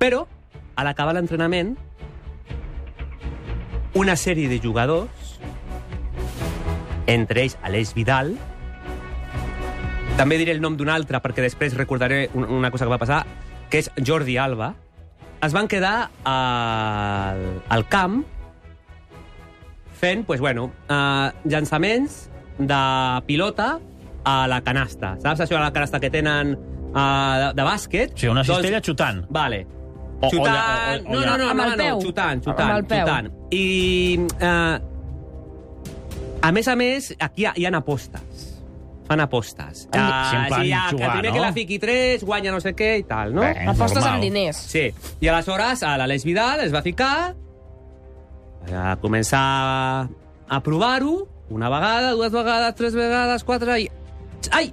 Però, a l'acabar l'entrenament, una sèrie de jugadors, entre ells Aleix Vidal, també diré el nom d'un altre perquè després recordaré un- una cosa que va passar, que és Jordi Alba, es van quedar al, al camp fent, pues, bueno, uh, llançaments de pilota a la canasta. Saps això de la canasta que tenen uh, de, de bàsquet? Sí, una cistella xutant. Vale. O- o xutant... lla- o- o no, no, no, no, Amb el no, peu. xutant, xutant, Amb el peu. xutant. I, uh, a més a més, aquí hi ha, hi ha apostes. Fan apostes. Sí, en plan sí, ja, que jugar, el primer no? que la fiqui 3 guanya no sé què i tal, no? Bé. Apostes normal. amb diners. Sí. I aleshores a l'Aleix Vidal es va ficar a començar a provar-ho una vegada, dues vegades, tres vegades, quatre... I... Ai!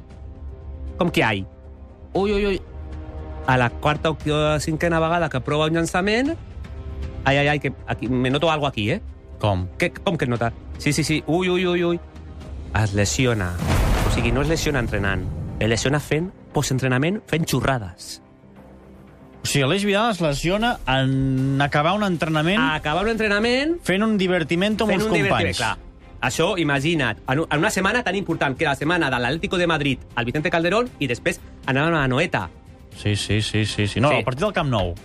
Com que ai? Ui, ui, ui. A la quarta o cinquena vegada que prova un llançament... Ai, ai, ai, que aquí, me noto algo aquí, eh? Com? Què, com que et nota? Sí, sí, sí. Ui, ui, ui, ui. Es lesiona. O sigui, no es lesiona entrenant. Es lesiona fent postentrenament, fent xurrades. O sigui, Aleix Vidal es lesiona en acabar un entrenament A acabar un entrenament fent un divertimento amb els un divertiment. companys. Clar, això, imagina't, en un- en una setmana tan important que la setmana de l'Atlético de Madrid al Vicente Calderón i després anaven a Noeta. Sí, sí, sí, sí, sí. No, Sí. el partit del Camp Nou.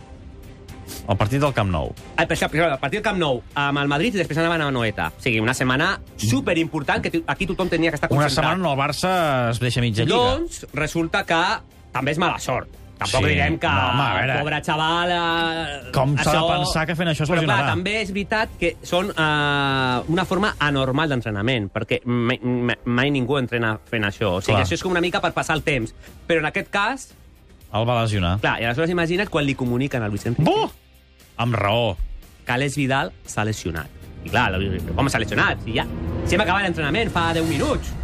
El partit del Camp Nou. Ah, per això, això, a partir del Camp Nou amb el Madrid i després anaven a Noeta. O sigui, una setmana superimportant que tu- aquí tothom tenia que estar Una concentrat. setmana on el Barça es deixa mitja lliga. Doncs resulta que també és mala sort. Tampoc Sí. direm que No, home, a veure. pobre xaval... Eh, Com s'ha de pensar que fent això es Però clar, també és veritat que són eh, una forma anormal d'entrenament, perquè mai, mai, mai ningú entrena fent això. O sigui, Clar. això és com una mica per passar el temps. Però en aquest cas, El va lesionar. clar, i aleshores imagina't quan li comuniquen al Luis Enrique Buh! Amb raó. que Vidal s'ha lesionat. I clar, com s'ha lesionat? Si ja, si hem acabat l'entrenament fa 10 minuts.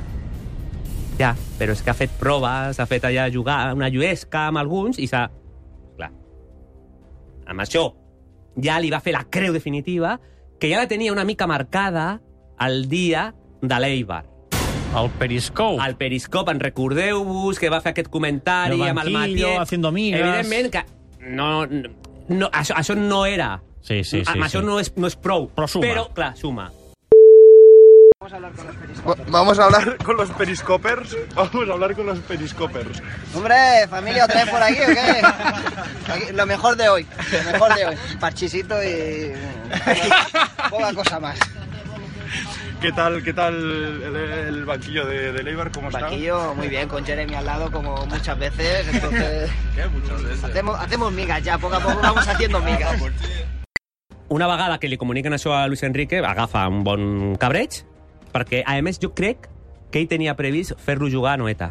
Ja, però és que ha fet proves, ha fet allà jugar una lluesca amb alguns i s'ha... Clar. Amb això ja li va fer la creu definitiva que ja la tenia una mica marcada el dia de l'Eibar. El Periscope. Al Periscope, en recordeu-vos que va fer aquest comentari El amb el haciendo migas. Evidentment que no, no, això, això no era. Sí, sí, sí. això sí. no és, no és prou. Però suma. Però, clar, suma. Vamos a hablar con los periscopers. Vamos a hablar con los periscopers. Hombre, familia, ¿otra vez por aquí o qué? Aquí, lo mejor de hoy, lo mejor de hoy. Parchisito y poca cosa más. ¿Qué tal, qué tal el, el banquillo de, de Leibar? ¿Cómo está? Banquillo, muy bien, con Jeremy al lado como muchas veces, entonces ¿Qué? Muchas veces. hacemos, hacemos migas ya, poco a poco vamos haciendo migas. Una vegada que li comuniquen això a Luis Enrique, agafa un bon cabreig, perquè, a més, jo crec que ell tenia previst fer-lo jugar a Noeta.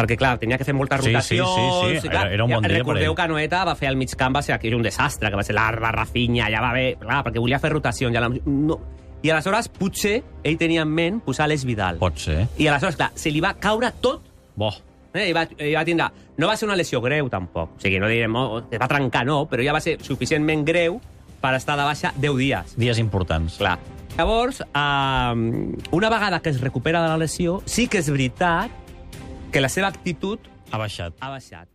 Perquè, clar, tenia que fer moltes Sí, sí, rotacions... sí, sí, i clar, era- era un bon dia Recordeu que Noeta va fer al mig camp, va ser aquí un desastre, que va ser l'Arba, Rafinha, ja va bé... Clar, perquè volia fer rotacions. Ja la, no. I aleshores, potser, ell tenia en ment posar l'Es Vidal. Pot ser. I aleshores, clar, se li va caure tot Bo. Eh, i, va, i va tindre... No va ser una lesió greu, tampoc. O sigui, no direm, oh, es va trencar, no, però ja va ser suficientment greu per estar de baixa 10 dies. Dies importants. Clar. Llavors, eh, una vegada que es recupera de la lesió, sí que és veritat que la seva actitud Ha baixat. ha baixat.